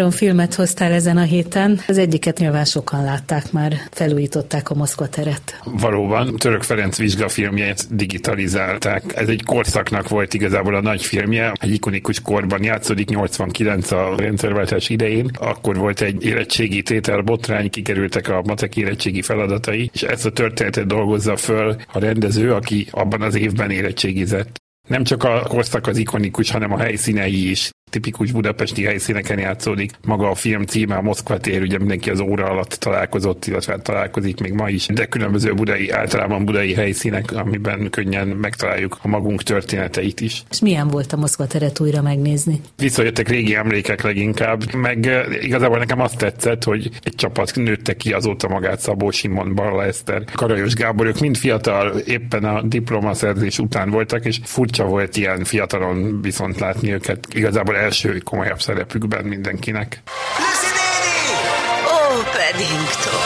Három filmet hoztál ezen a héten. Az egyiket nyilván sokan látták már, felújították a Moszkva teret. Valóban, Török Ferenc vizsgafilmjét digitalizálták. Ez egy korszaknak volt igazából a nagy filmje. Egy ikonikus korban játszódik 89 a rendszerváltás idején. Akkor volt egy érettségi tétel botrány, kikerültek a matek érettségi feladatai, és ezt a történetet dolgozza föl a rendező, aki abban az évben érettségizett. Nem csak a korszak az ikonikus, hanem a helyszínei is tipikus budapesti helyszíneken játszódik. Maga a film címe a Moszkva tér, ugye mindenki az óra alatt találkozott, illetve találkozik még ma is, de különböző budai, általában budai helyszínek, amiben könnyen megtaláljuk a magunk történeteit is. És milyen volt a Moszkva teret újra megnézni? Visszajöttek régi emlékek leginkább, meg eh, igazából nekem azt tetszett, hogy egy csapat nőtte ki azóta magát Szabó Simon, Barla Eszter, Karajos Gábor, ők mind fiatal, éppen a diplomaszerzés után voltak, és furcsa volt ilyen fiatalon viszont látni őket. Igazából első komolyabb szerepükben mindenkinek. Lucy néni! Ó, Paddington!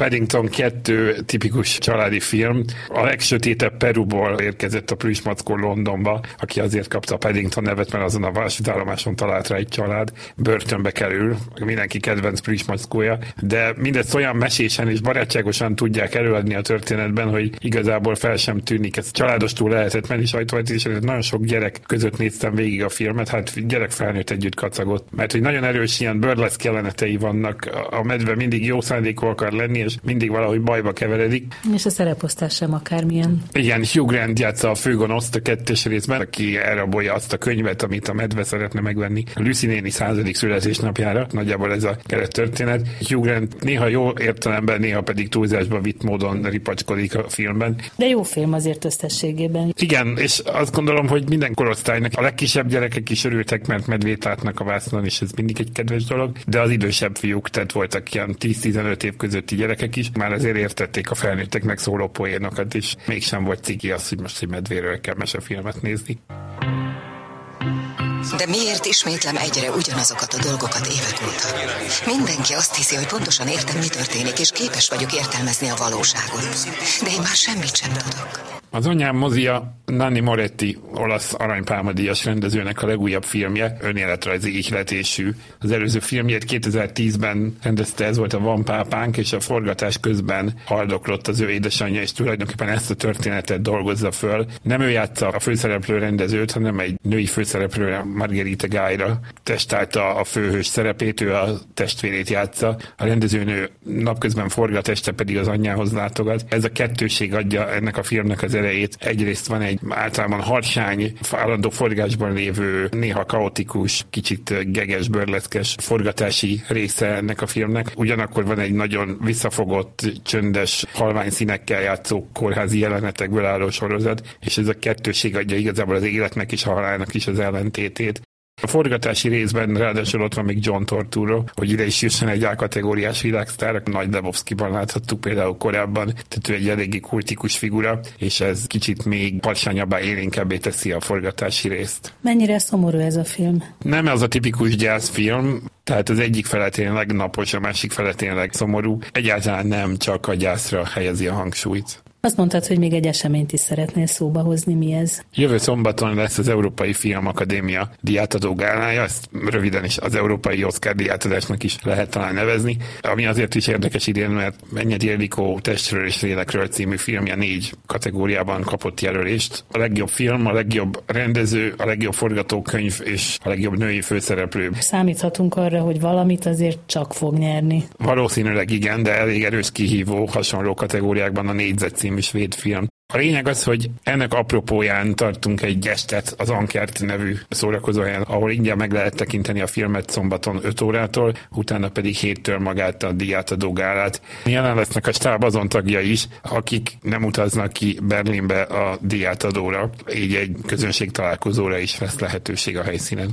Paddington 2 tipikus családi film. A legsötétebb Peruból érkezett a Plüsmackó Londonba, aki azért kapta a Paddington nevet, mert azon a vasútállomáson talált rá egy család. Börtönbe kerül, mindenki kedvenc Plüsmackója, de mindezt olyan mesésen és barátságosan tudják előadni a történetben, hogy igazából fel sem tűnik. Ez családos túl lehetett menni sajtóvetítés, és nagyon sok gyerek között néztem végig a filmet, hát gyerek felnőtt együtt kacagott, mert hogy nagyon erős ilyen burleszk jelenetei vannak, a medve mindig jó szándékú akar lenni, mindig valahogy bajba keveredik. És a szereposztás sem akármilyen. Igen, Hugh Grant játsza a főgonoszt a kettes részben, aki elrabolja azt a könyvet, amit a medve szeretne megvenni Lucy néni századik születésnapjára. Nagyjából ez a keret történet. Hugh Grant néha jó értelemben, néha pedig túlzásba vitt módon ripacskodik a filmben. De jó film azért összességében. Igen, és azt gondolom, hogy minden korosztálynak a legkisebb gyerekek is örültek, mert medvét látnak a vásznon, és ez mindig egy kedves dolog, de az idősebb fiúk, tehát voltak ilyen 10-15 év közötti gyerekek, gyerekek is már azért értették a felnőtteknek szóló poénokat, és mégsem volt ciki az, hogy most egy medvéről kell mesefilmet nézni. De miért ismétlem egyre ugyanazokat a dolgokat évek óta? Mindenki azt hiszi, hogy pontosan értem, mi történik, és képes vagyok értelmezni a valóságot. De én már semmit sem tudok. Az anyám mozia Nanni Moretti, olasz aranypálmadíjas rendezőnek a legújabb filmje, önéletrajzi ihletésű. Az előző filmjét 2010-ben rendezte, ez volt a Van Pápánk, és a forgatás közben haldoklott az ő édesanyja, és tulajdonképpen ezt a történetet dolgozza föl. Nem ő játsza a főszereplő rendezőt, hanem egy női főszereplő, Margherita Gájra testálta a főhős szerepét, ő a testvérét játsza. A rendezőnő napközben forgat, este pedig az anyjához látogat. Ez a kettőség adja ennek a filmnek az erejét. Egyrészt van egy általában harsány, állandó forgásban lévő, néha kaotikus, kicsit geges, bőrleszkes forgatási része ennek a filmnek. Ugyanakkor van egy nagyon visszafogott, csöndes, halvány színekkel játszó kórházi jelenetekből álló sorozat, és ez a kettőség adja igazából az életnek és a halálnak is az ellentétét. A forgatási részben ráadásul ott van még John Torturo, hogy ide is jusson egy A-kategóriás világsztár, Nagy Lebowski-ban láthattuk például korábban, tehát ő egy eléggé kultikus figura, és ez kicsit még parsányabbá élénkebbé teszi a forgatási részt. Mennyire szomorú ez a film? Nem az a tipikus gyászfilm, tehát az egyik fele tényleg napos, a másik fele tényleg szomorú. Egyáltalán nem csak a gyászra helyezi a hangsúlyt. Azt mondtad, hogy még egy eseményt is szeretnél szóba hozni, mi ez? Jövő szombaton lesz az Európai Film Akadémia diátadó gálája, ezt röviden is az Európai Oscar diátadásnak is lehet talán nevezni, ami azért is érdekes idén, mert Mennyedi Elikó Testről és Lélekről című filmje négy kategóriában kapott jelölést. A legjobb film, a legjobb rendező, a legjobb forgatókönyv és a legjobb női főszereplő. Számíthatunk arra, hogy valamit azért csak fog nyerni. Valószínűleg igen, de elég erős kihívó hasonló kategóriákban a négyzet című svéd film. A lényeg az, hogy ennek apropóján tartunk egy gestet az Ankert nevű szórakozóhelyen, ahol ingyen meg lehet tekinteni a filmet szombaton 5 órától, utána pedig héttől magát a diátadó gálát. Jelen lesznek a stáb azon tagja is, akik nem utaznak ki Berlinbe a diátadóra, így egy közönség találkozóra is lesz lehetőség a helyszínen.